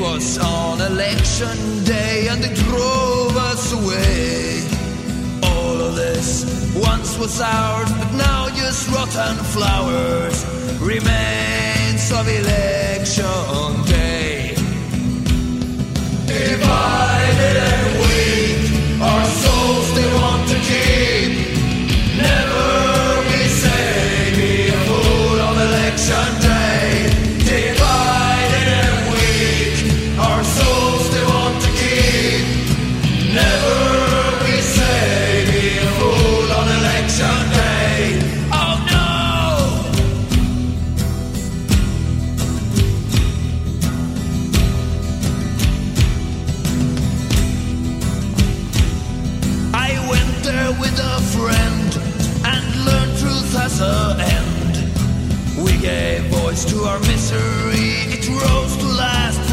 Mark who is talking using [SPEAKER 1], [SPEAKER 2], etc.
[SPEAKER 1] was on election day and they drove us away. All of this once was ours, but now just rotten flowers remains of election day. Divided and weak, our souls they want to keep. Never we say be a fool on election day. There with a friend and learned truth as a end. We gave voice to our misery, it rose to last